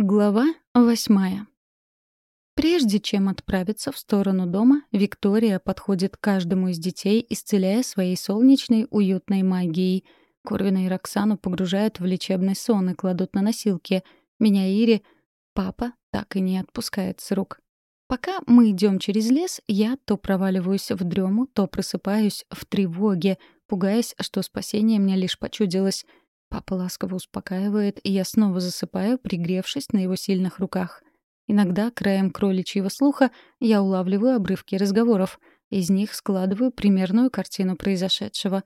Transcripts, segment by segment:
Глава восьмая. Прежде чем отправиться в сторону дома, Виктория подходит к каждому из детей, исцеляя своей солнечной, уютной магией. Корвина и Роксану погружают в лечебный сон и кладут на носилки. Меня и Ири папа так и не отпускает с рук. Пока мы идем через лес, я то проваливаюсь в дрему, то просыпаюсь в тревоге, пугаясь, что спасение мне лишь почудилось — Папа ласково успокаивает, и я снова засыпаю, пригревшись на его сильных руках. Иногда, краем кроличьего слуха, я улавливаю обрывки разговоров. Из них складываю примерную картину произошедшего.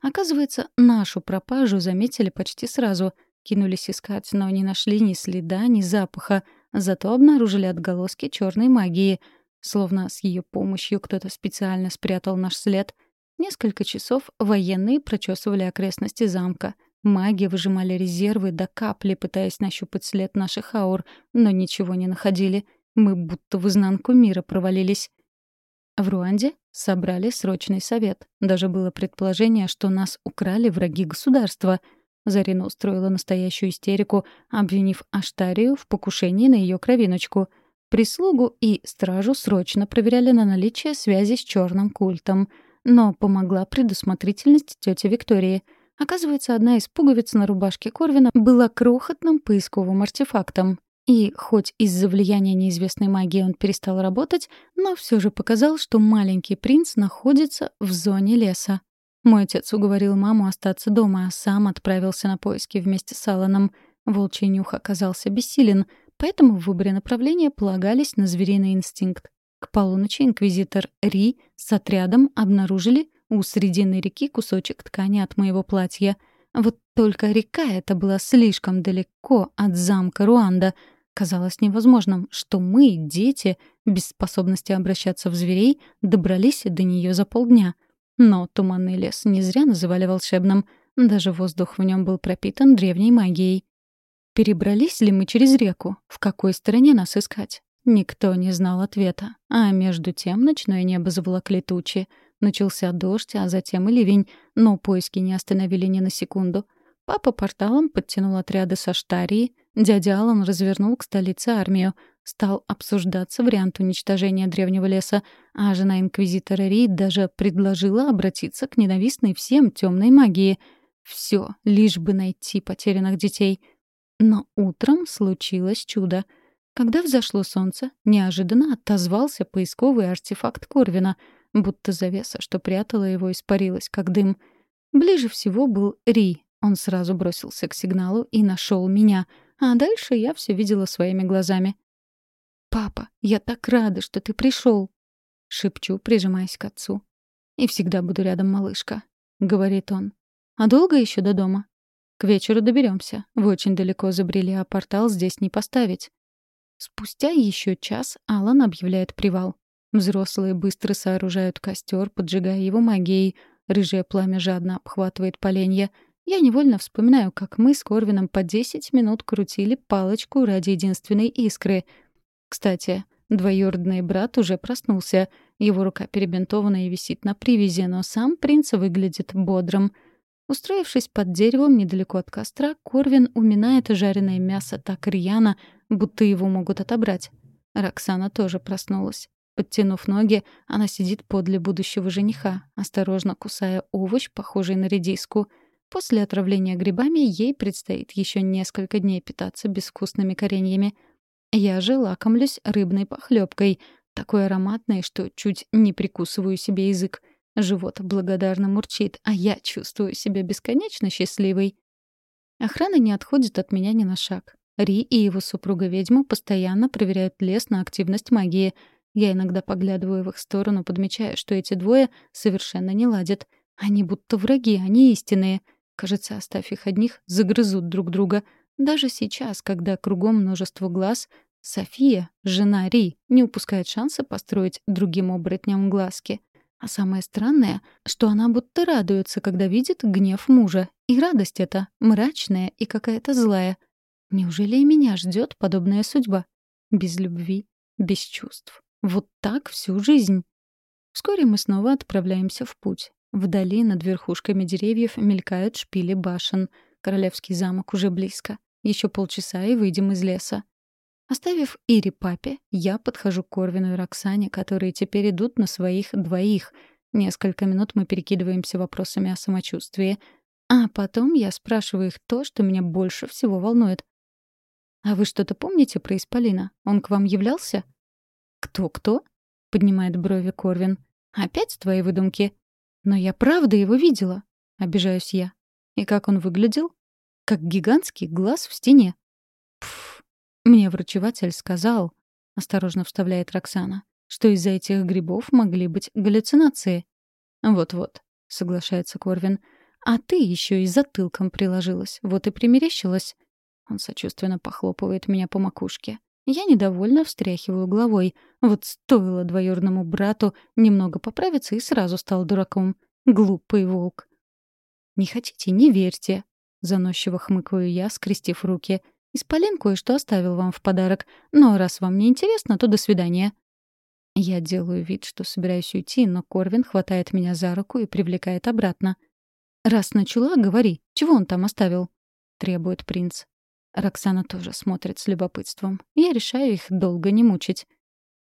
Оказывается, нашу пропажу заметили почти сразу. Кинулись искать, но не нашли ни следа, ни запаха. Зато обнаружили отголоски черной магии. Словно с ее помощью кто-то специально спрятал наш след. Несколько часов военные прочесывали окрестности замка — Маги выжимали резервы до капли, пытаясь нащупать след наших аур, но ничего не находили. Мы будто в изнанку мира провалились. В Руанде собрали срочный совет. Даже было предположение, что нас украли враги государства. Зарина устроила настоящую истерику, обвинив Аштарию в покушении на ее кровиночку. Прислугу и стражу срочно проверяли на наличие связи с черным культом. Но помогла предусмотрительность тети Виктории — Оказывается, одна из пуговиц на рубашке Корвина была крохотным поисковым артефактом. И хоть из-за влияния неизвестной магии он перестал работать, но все же показал, что маленький принц находится в зоне леса. Мой отец уговорил маму остаться дома, а сам отправился на поиски вместе с Алланом. Волчий нюх оказался бессилен, поэтому в выборе направления полагались на звериный инстинкт. К полуночи инквизитор Ри с отрядом обнаружили у средины реки кусочек ткани от моего платья. Вот только река эта была слишком далеко от замка Руанда. Казалось невозможным, что мы, дети, без способности обращаться в зверей, добрались до нее за полдня. Но туманный лес не зря называли волшебным. Даже воздух в нем был пропитан древней магией. Перебрались ли мы через реку? В какой стороне нас искать? Никто не знал ответа. А между тем ночное небо заволокли тучи. Начался дождь, а затем и ливень, но поиски не остановили ни на секунду. Папа порталом подтянул отряды со Штарии, дядя Алан развернул к столице армию. Стал обсуждаться вариант уничтожения древнего леса, а жена инквизитора Рид даже предложила обратиться к ненавистной всем темной магии. Все, лишь бы найти потерянных детей. Но утром случилось чудо. Когда взошло солнце, неожиданно отозвался поисковый артефакт Корвина — будто завеса, что прятала его, испарилась, как дым. Ближе всего был Ри. Он сразу бросился к сигналу и нашел меня, а дальше я все видела своими глазами. «Папа, я так рада, что ты пришел!» — шепчу, прижимаясь к отцу. «И всегда буду рядом, малышка», — говорит он. «А долго еще до дома?» «К вечеру доберемся. Вы очень далеко забрели, а портал здесь не поставить». Спустя еще час Алан объявляет привал. Взрослые быстро сооружают костер, поджигая его магией. Рыжее пламя жадно обхватывает поленья. Я невольно вспоминаю, как мы с Корвином по 10 минут крутили палочку ради единственной искры. Кстати, двоюродный брат уже проснулся. Его рука перебинтована и висит на привязи, но сам принц выглядит бодрым. Устроившись под деревом недалеко от костра, Корвин уминает жареное мясо так рьяно, будто его могут отобрать. Роксана тоже проснулась. Подтянув ноги, она сидит подле будущего жениха, осторожно кусая овощ, похожий на редиску. После отравления грибами ей предстоит еще несколько дней питаться безвкусными кореньями. Я же лакомлюсь рыбной похлебкой, такой ароматной, что чуть не прикусываю себе язык. Живот благодарно мурчит, а я чувствую себя бесконечно счастливой. Охрана не отходит от меня ни на шаг. Ри и его супруга-ведьма постоянно проверяют лес на активность магии — я иногда поглядываю в их сторону, подмечая, что эти двое совершенно не ладят. Они будто враги, они истинные. Кажется, оставь их одних, загрызут друг друга. Даже сейчас, когда кругом множество глаз, София, жена Ри, не упускает шанса построить другим оборотням глазки. А самое странное, что она будто радуется, когда видит гнев мужа. И радость эта мрачная и какая-то злая. Неужели и меня ждет подобная судьба? Без любви, без чувств. Вот так всю жизнь. Вскоре мы снова отправляемся в путь. Вдали над верхушками деревьев мелькают шпили башен. Королевский замок уже близко. Еще полчаса и выйдем из леса. Оставив Ири папе, я подхожу к Корвину и Роксане, которые теперь идут на своих двоих. Несколько минут мы перекидываемся вопросами о самочувствии. А потом я спрашиваю их то, что меня больше всего волнует. «А вы что-то помните про Исполина? Он к вам являлся?» «Кто-кто?» — поднимает брови Корвин. «Опять твои выдумки?» «Но я правда его видела», — обижаюсь я. «И как он выглядел?» «Как гигантский глаз в стене». «Пф, мне врачеватель сказал», — осторожно вставляет Роксана, «что из-за этих грибов могли быть галлюцинации». «Вот-вот», — соглашается Корвин. «А ты еще и затылком приложилась, вот и примерещилась». Он сочувственно похлопывает меня по макушке. Я недовольно встряхиваю головой. Вот стоило двоюродному брату немного поправиться и сразу стал дураком. Глупый волк. «Не хотите — не верьте», — заносчиво хмыкаю я, скрестив руки. «Исполин кое-что оставил вам в подарок, но раз вам не интересно, то до свидания». Я делаю вид, что собираюсь уйти, но Корвин хватает меня за руку и привлекает обратно. «Раз начала, говори, чего он там оставил?» — требует принц. Роксана тоже смотрит с любопытством. Я решаю их долго не мучить.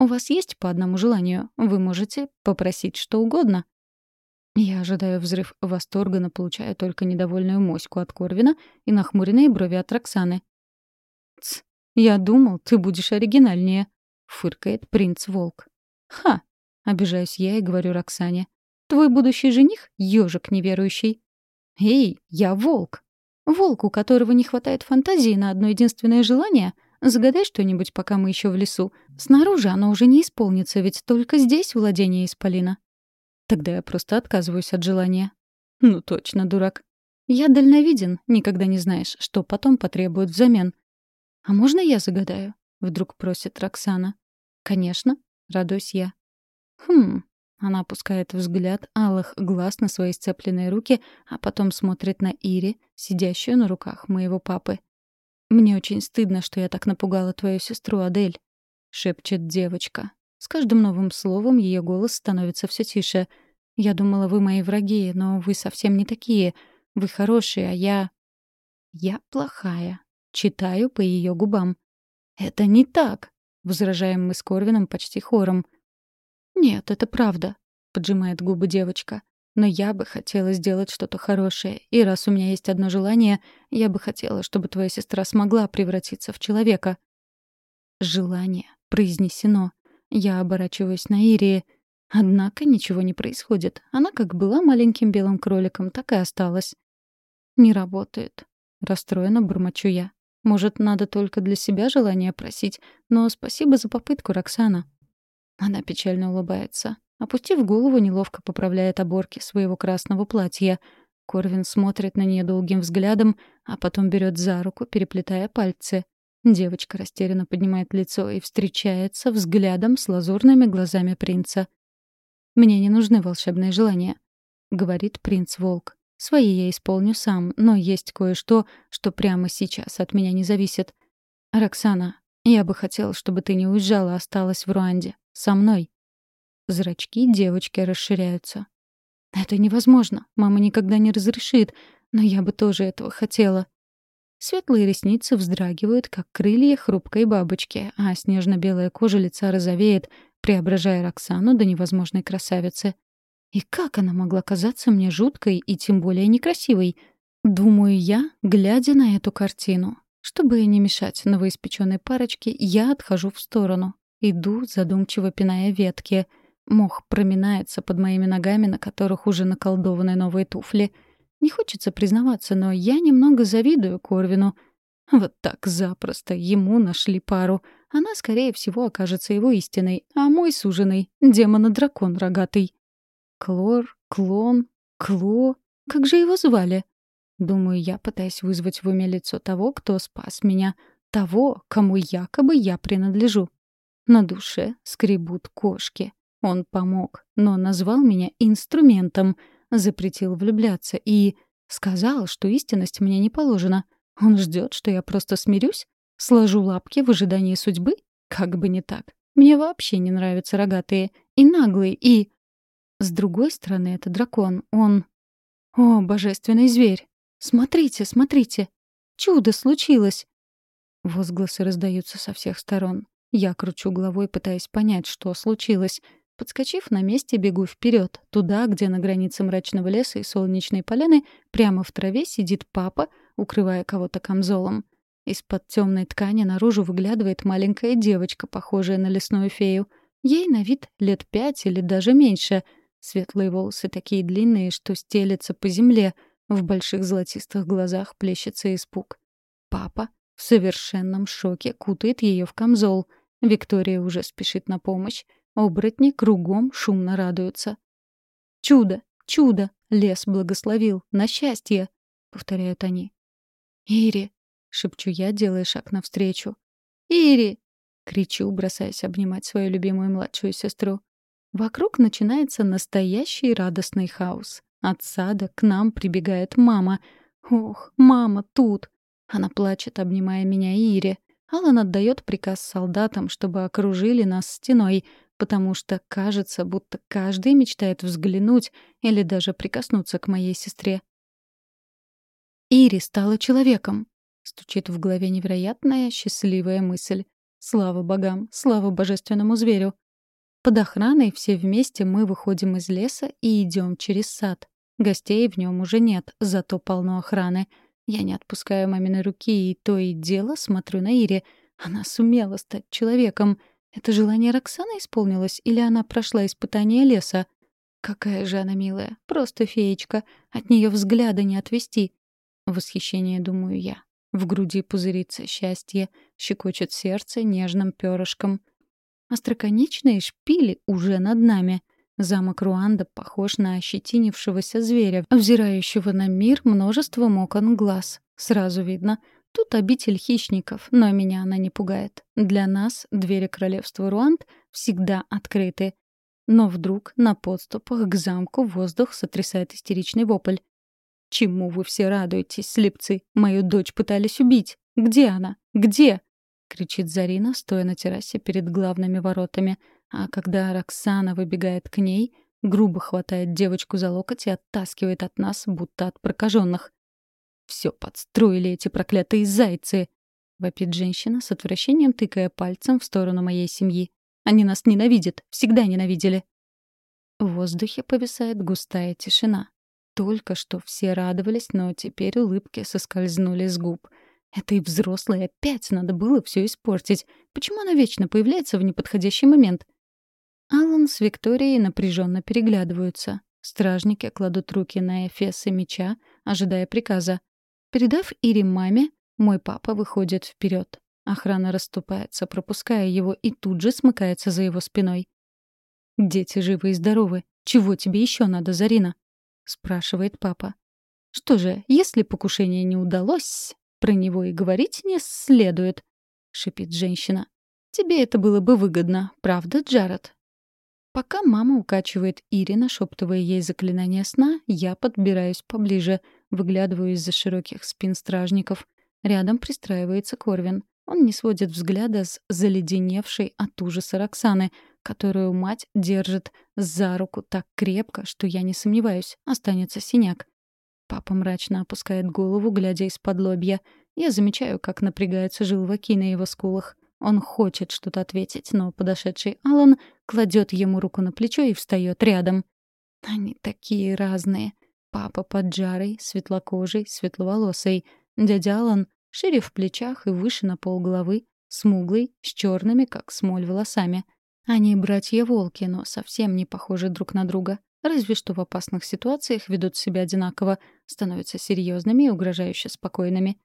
«У вас есть по одному желанию? Вы можете попросить что угодно». Я ожидаю взрыв восторга, но получаю только недовольную моську от Корвина и нахмуренные брови от Роксаны. «Ц, я думал, ты будешь оригинальнее», — фыркает принц-волк. «Ха!» — обижаюсь я и говорю Роксане. «Твой будущий жених — ежик неверующий». «Эй, я волк!» Волк, у которого не хватает фантазии на одно единственное желание, загадай что-нибудь, пока мы еще в лесу. Снаружи оно уже не исполнится, ведь только здесь владение Исполина. Тогда я просто отказываюсь от желания. Ну точно, дурак. Я дальновиден, никогда не знаешь, что потом потребуют взамен. А можно я загадаю? Вдруг просит Роксана. Конечно, радуюсь я. Хм, она опускает взгляд алых глаз на свои сцепленные руки, а потом смотрит на Ири, сидящую на руках моего папы. «Мне очень стыдно, что я так напугала твою сестру Адель», — шепчет девочка. С каждым новым словом ее голос становится все тише. «Я думала, вы мои враги, но вы совсем не такие. Вы хорошие, а я...» «Я плохая», — читаю по ее губам. «Это не так», — возражаем мы с Корвином почти хором. «Нет, это правда», — поджимает губы девочка. «Но я бы хотела сделать что-то хорошее, и раз у меня есть одно желание, я бы хотела, чтобы твоя сестра смогла превратиться в человека». Желание произнесено. Я оборачиваюсь на Ирии. Однако ничего не происходит. Она как была маленьким белым кроликом, так и осталась. «Не работает», — расстроена бормочу я. «Может, надо только для себя желание просить, но спасибо за попытку, Роксана». Она печально улыбается. Опустив голову, неловко поправляет оборки своего красного платья. Корвин смотрит на нее долгим взглядом, а потом берет за руку, переплетая пальцы. Девочка растерянно поднимает лицо и встречается взглядом с лазурными глазами принца. «Мне не нужны волшебные желания», — говорит принц-волк. «Свои я исполню сам, но есть кое-что, что прямо сейчас от меня не зависит. Роксана, я бы хотел, чтобы ты не уезжала, осталась в Руанде. Со мной. Зрачки девочки расширяются. Это невозможно. Мама никогда не разрешит. Но я бы тоже этого хотела. Светлые ресницы вздрагивают, как крылья хрупкой бабочки, а снежно-белая кожа лица розовеет, преображая Роксану до невозможной красавицы. И как она могла казаться мне жуткой и тем более некрасивой? Думаю я, глядя на эту картину. Чтобы не мешать новоиспеченной парочке, я отхожу в сторону. Иду, задумчиво пиная ветки. Мох проминается под моими ногами, на которых уже наколдованы новые туфли. Не хочется признаваться, но я немного завидую Корвину. Вот так запросто ему нашли пару. Она, скорее всего, окажется его истиной, а мой суженый — демона-дракон рогатый. Клор, клон, кло... Как же его звали? Думаю я, пытаясь вызвать в уме лицо того, кто спас меня. Того, кому якобы я принадлежу. На душе скребут кошки. Он помог, но назвал меня инструментом, запретил влюбляться и сказал, что истинность мне не положена. Он ждет, что я просто смирюсь, сложу лапки в ожидании судьбы? Как бы не так. Мне вообще не нравятся рогатые и наглые, и... С другой стороны, это дракон. Он... О, божественный зверь! Смотрите, смотрите! Чудо случилось!» Возгласы раздаются со всех сторон. Я кручу головой, пытаясь понять, что случилось. Подскочив на месте, бегу вперед, туда, где на границе мрачного леса и солнечной поляны прямо в траве сидит папа, укрывая кого-то камзолом. Из-под темной ткани наружу выглядывает маленькая девочка, похожая на лесную фею. Ей на вид лет пять или даже меньше. Светлые волосы такие длинные, что стелятся по земле. В больших золотистых глазах плещется испуг. Папа в совершенном шоке кутает ее в камзол. Виктория уже спешит на помощь. Оборотни кругом шумно радуются. «Чудо! Чудо! Лес благословил! На счастье!» — повторяют они. «Ири!» — шепчу я, делая шаг навстречу. «Ири!» — кричу, бросаясь обнимать свою любимую младшую сестру. Вокруг начинается настоящий радостный хаос. От сада к нам прибегает мама. Ох, мама тут! Она плачет, обнимая меня и Ири. Алан отдает приказ солдатам, чтобы окружили нас стеной, потому что кажется, будто каждый мечтает взглянуть или даже прикоснуться к моей сестре. Ири стала человеком. Стучит в голове невероятная, счастливая мысль. Слава богам, слава божественному зверю. Под охраной все вместе мы выходим из леса и идем через сад. Гостей в нем уже нет, зато полно охраны. Я не отпускаю маминой руки и то и дело смотрю на Ире. Она сумела стать человеком. Это желание Роксаны исполнилось, или она прошла испытание леса? Какая же она милая, просто феечка. От нее взгляда не отвести. Восхищение, думаю я. В груди пузырится счастье, щекочет сердце нежным перышком. Остроконечные шпили уже над нами. Замок Руанда похож на ощетинившегося зверя, взирающего на мир множеством окон глаз. Сразу видно, тут обитель хищников, но меня она не пугает. Для нас двери королевства Руанд всегда открыты. Но вдруг на подступах к замку воздух сотрясает истеричный вопль. «Чему вы все радуетесь, слепцы? Мою дочь пытались убить. Где она? Где?» — кричит Зарина, стоя на террасе перед главными воротами. А когда Роксана выбегает к ней, грубо хватает девочку за локоть и оттаскивает от нас, будто от прокаженных. «Все подстроили эти проклятые зайцы!» — вопит женщина с отвращением, тыкая пальцем в сторону моей семьи. «Они нас ненавидят, всегда ненавидели!» В воздухе повисает густая тишина. Только что все радовались, но теперь улыбки соскользнули с губ. Этой взрослой опять надо было все испортить. Почему она вечно появляется в неподходящий момент? Алан с Викторией напряженно переглядываются. Стражники кладут руки на эфесы меча, ожидая приказа. Передав Ире маме, мой папа выходит вперед. Охрана расступается, пропуская его, и тут же смыкается за его спиной. «Дети живы и здоровы. Чего тебе еще надо, Зарина?» спрашивает папа. Что же, если покушение не удалось, про него и говорить не следует, шипит женщина. Тебе это было бы выгодно, правда, Джаред? Пока мама укачивает Ирина, шептывая ей заклинание сна, я подбираюсь поближе, выглядываю из-за широких спин стражников. Рядом пристраивается Корвин. Он не сводит взгляда с заледеневшей от ужаса Роксаны, которую мать держит за руку так крепко, что я не сомневаюсь, останется синяк. Папа мрачно опускает голову, глядя из-под лобья. Я замечаю, как напрягаются желваки на его скулах. Он хочет что-то ответить, но подошедший Алан кладет ему руку на плечо и встает рядом. Они такие разные. Папа поджарый, светлокожий, светловолосый. Дядя Алан шире в плечах и выше на полголовы, смуглый, с черными, как смоль, волосами. Они братья-волки, но совсем не похожи друг на друга. Разве что в опасных ситуациях ведут себя одинаково, становятся серьезными и угрожающе спокойными.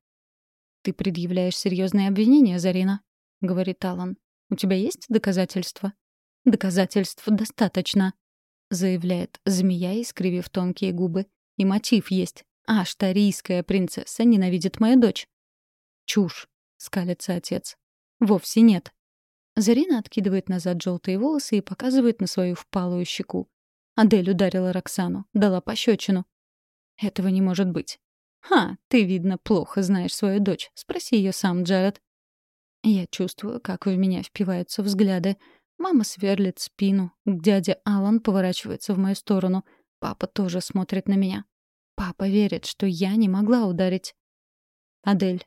«Ты предъявляешь серьезные обвинения, Зарина», — говорит Алан. «У тебя есть доказательства?» «Доказательств достаточно», — заявляет змея, искривив тонкие губы. «И мотив есть. А штарийская принцесса ненавидит мою дочь. «Чушь!» — скалится отец. «Вовсе нет». Зарина откидывает назад желтые волосы и показывает на свою впалую щеку. Адель ударила Роксану, дала пощечину. «Этого не может быть». «Ха, ты, видно, плохо знаешь свою дочь. Спроси ее сам, Джаред». Я чувствую, как в меня впиваются взгляды. Мама сверлит спину. Дядя Алан поворачивается в мою сторону. Папа тоже смотрит на меня. Папа верит, что я не могла ударить. «Адель,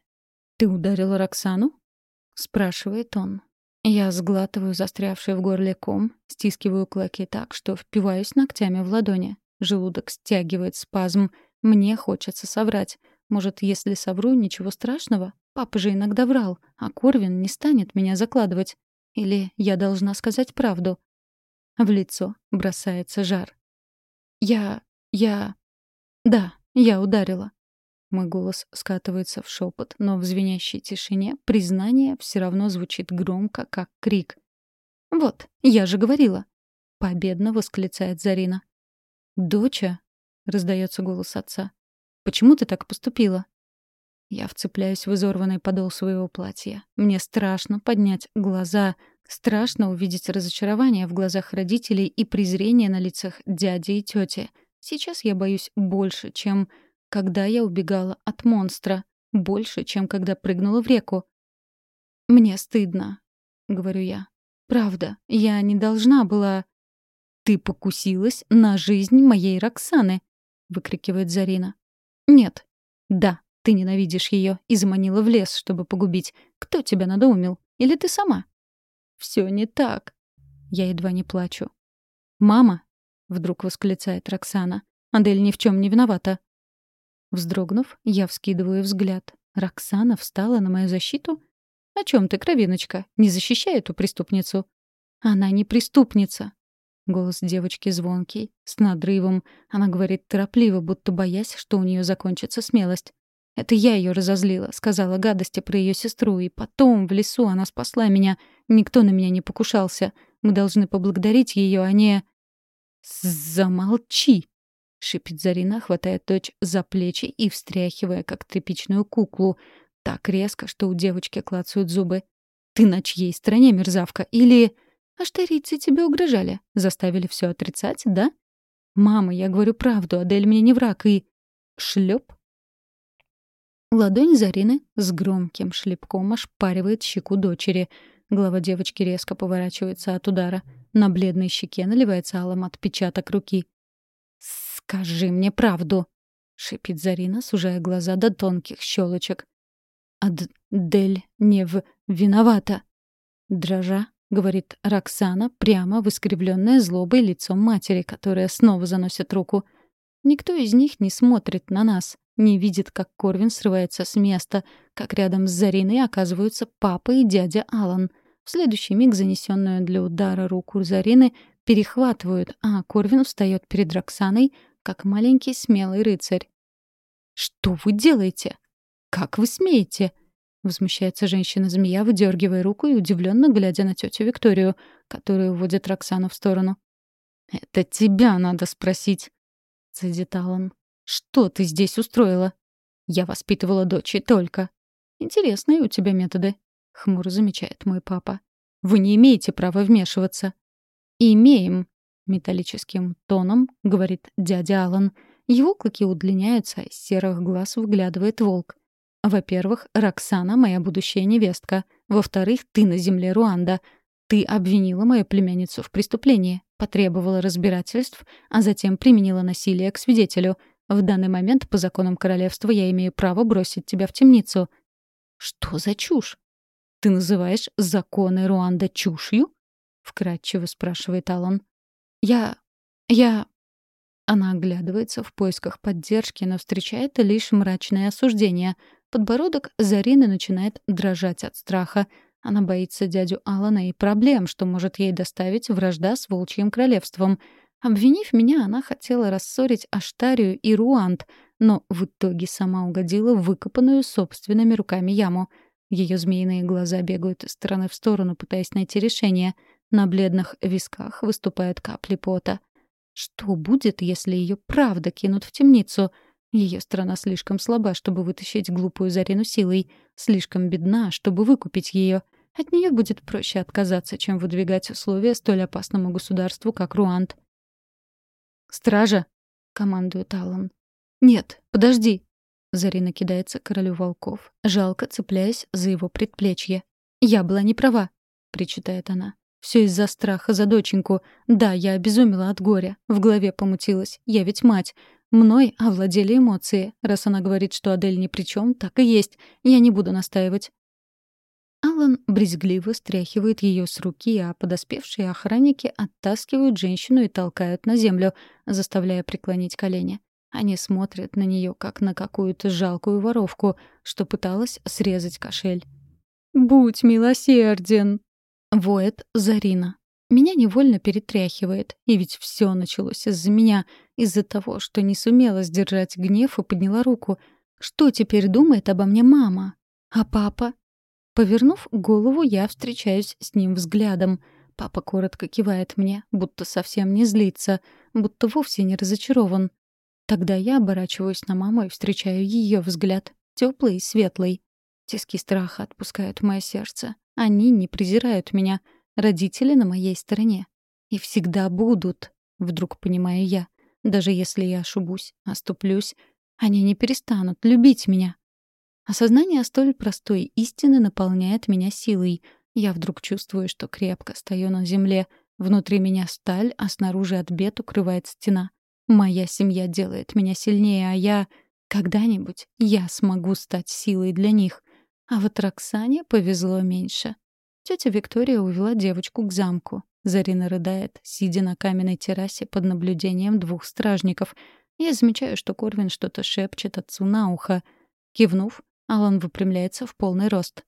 ты ударила Роксану?» — спрашивает он. Я сглатываю застрявший в горле ком, стискиваю кулаки так, что впиваюсь ногтями в ладони. Желудок стягивает спазм. Мне хочется соврать. Может, если совру, ничего страшного? Папа же иногда врал, а Корвин не станет меня закладывать. Или я должна сказать правду? В лицо бросается жар. «Я... я... да, я ударила». Мой голос скатывается в шепот, но в звенящей тишине признание все равно звучит громко, как крик. «Вот, я же говорила!» — победно восклицает Зарина. «Доча!» — раздается голос отца. «Почему ты так поступила?» Я вцепляюсь в изорванный подол своего платья. Мне страшно поднять глаза, страшно увидеть разочарование в глазах родителей и презрение на лицах дяди и тети. Сейчас я боюсь больше, чем когда я убегала от монстра, больше, чем когда прыгнула в реку. «Мне стыдно», — говорю я. «Правда, я не должна была...» «Ты покусилась на жизнь моей Роксаны», — выкрикивает Зарина. «Нет». «Да, ты ненавидишь ее и заманила в лес, чтобы погубить. Кто тебя надоумил? Или ты сама?» «Все не так». Я едва не плачу. «Мама!» — вдруг восклицает Роксана. «Адель ни в чем не виновата. Вздрогнув, я вскидываю взгляд. Роксана встала на мою защиту? «О чем ты, кровиночка? Не защищай эту преступницу!» «Она не преступница!» Голос девочки звонкий, с надрывом. Она говорит торопливо, будто боясь, что у нее закончится смелость. Это я ее разозлила, сказала гадости про ее сестру, и потом в лесу она спасла меня. Никто на меня не покушался. Мы должны поблагодарить ее, а не... «Замолчи!» — шипит Зарина, хватая дочь за плечи и встряхивая, как тряпичную куклу. Так резко, что у девочки клацают зубы. «Ты на чьей стороне, мерзавка? Или...» «Аштарийцы тебе угрожали? Заставили все отрицать, да?» «Мама, я говорю правду, Адель мне не враг, и...» Шлеп. Ладонь Зарины с громким шлепком ошпаривает щеку дочери. Голова девочки резко поворачивается от удара. На бледной щеке наливается алым отпечаток руки. «Скажи мне правду!» — шипит Зарина, сужая глаза до тонких щелочек. «Адель не в... виновата!» Дрожа, говорит Роксана, прямо в злобой лицом матери, которая снова заносит руку. Никто из них не смотрит на нас, не видит, как Корвин срывается с места, как рядом с Зариной оказываются папа и дядя Алан. В следующий миг занесенную для удара руку Зарины перехватывают, а Корвин встает перед Роксаной, как маленький смелый рыцарь. «Что вы делаете? Как вы смеете?» Возмущается женщина-змея, выдергивая руку и удивленно глядя на тетю Викторию, которая уводит Роксану в сторону. «Это тебя надо спросить», — цедит Аллан. «Что ты здесь устроила?» «Я воспитывала дочь и только». «Интересные у тебя методы», — хмуро замечает мой папа. «Вы не имеете права вмешиваться». «Имеем», металлическим тоном говорит дядя Алан. Его клыки удлиняются, из серых глаз выглядывает волк. Во-первых, Роксана — моя будущая невестка. Во-вторых, ты на земле Руанда. Ты обвинила мою племянницу в преступлении, потребовала разбирательств, а затем применила насилие к свидетелю. В данный момент, по законам королевства, я имею право бросить тебя в темницу. Что за чушь? Ты называешь законы Руанда чушью? Вкратчиво спрашивает Алан. Я... я... Она оглядывается в поисках поддержки, но встречает лишь мрачное осуждение. Подбородок Зарины начинает дрожать от страха. Она боится дядю Алана и проблем, что может ей доставить вражда с Волчьим Королевством. Обвинив меня, она хотела рассорить Аштарию и Руанд, но в итоге сама угодила в выкопанную собственными руками яму. Ее змеиные глаза бегают из стороны в сторону, пытаясь найти решение — на бледных висках выступают капли пота. Что будет, если ее правда кинут в темницу? Ее страна слишком слаба, чтобы вытащить глупую Зарину силой, слишком бедна, чтобы выкупить ее. От нее будет проще отказаться, чем выдвигать условия столь опасному государству, как Руанд. «Стража!» — командует Аллан. «Нет, подожди!» Зарина кидается к королю волков, жалко цепляясь за его предплечье. «Я была не права», — причитает она. Все из-за страха за доченьку. Да, я обезумела от горя. В голове помутилась. Я ведь мать. Мной овладели эмоции. Раз она говорит, что Адель ни при чем, так и есть. Я не буду настаивать. Алан брезгливо стряхивает ее с руки, а подоспевшие охранники оттаскивают женщину и толкают на землю, заставляя преклонить колени. Они смотрят на нее, как на какую-то жалкую воровку, что пыталась срезать кошель. «Будь милосерден!» — воет Зарина. Меня невольно перетряхивает, и ведь все началось из-за меня, из-за того, что не сумела сдержать гнев и подняла руку. Что теперь думает обо мне мама? А папа? Повернув голову, я встречаюсь с ним взглядом. Папа коротко кивает мне, будто совсем не злится, будто вовсе не разочарован. Тогда я оборачиваюсь на маму и встречаю ее взгляд, теплый и светлый. Тиски страха отпускают мое сердце. Они не презирают меня — Родители на моей стороне. И всегда будут, вдруг понимаю я. Даже если я ошибусь, оступлюсь, они не перестанут любить меня. Осознание столь простой истины наполняет меня силой. Я вдруг чувствую, что крепко стою на земле. Внутри меня сталь, а снаружи от бед укрывает стена. Моя семья делает меня сильнее, а я... Когда-нибудь я смогу стать силой для них. А вот Роксане повезло меньше. Тетя Виктория увела девочку к замку. Зарина рыдает, сидя на каменной террасе под наблюдением двух стражников. Я замечаю, что Корвин что-то шепчет отцу на ухо. Кивнув, Алан выпрямляется в полный рост.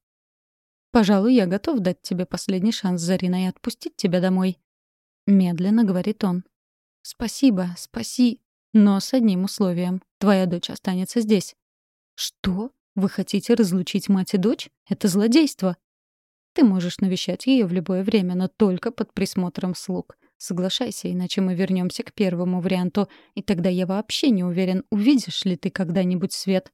«Пожалуй, я готов дать тебе последний шанс, Зарина, и отпустить тебя домой». Медленно говорит он. «Спасибо, спаси, но с одним условием. Твоя дочь останется здесь». «Что? Вы хотите разлучить мать и дочь? Это злодейство!» Ты можешь навещать ее в любое время, но только под присмотром слуг. Соглашайся, иначе мы вернемся к первому варианту, и тогда я вообще не уверен, увидишь ли ты когда-нибудь свет.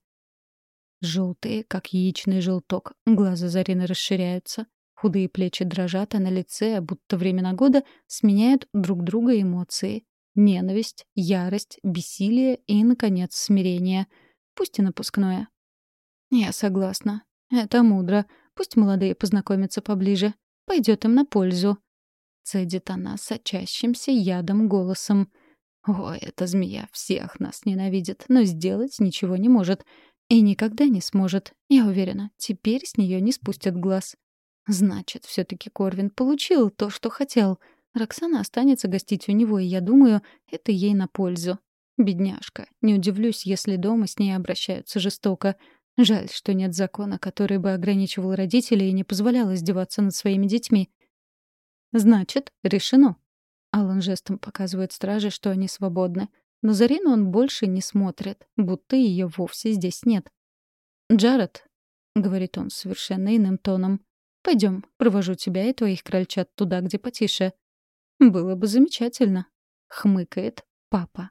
Желтые, как яичный желток, глаза Зарины расширяются. Худые плечи дрожат, а на лице, будто времена года, сменяют друг друга эмоции. Ненависть, ярость, бессилие и, наконец, смирение. Пусть и напускное. Я согласна. Это мудро. Пусть молодые познакомятся поближе. Пойдет им на пользу. Цедит она сочащимся ядом голосом. О, эта змея всех нас ненавидит, но сделать ничего не может. И никогда не сможет. Я уверена, теперь с нее не спустят глаз. Значит, все таки Корвин получил то, что хотел. Роксана останется гостить у него, и я думаю, это ей на пользу. Бедняжка. Не удивлюсь, если дома с ней обращаются жестоко. Жаль, что нет закона, который бы ограничивал родителей и не позволял издеваться над своими детьми. «Значит, решено». Алан жестом показывает страже, что они свободны. Но Зарину он больше не смотрит, будто ее вовсе здесь нет. «Джаред», — говорит он совершенно иным тоном, — «пойдем, провожу тебя и твоих крольчат туда, где потише». «Было бы замечательно», — хмыкает папа.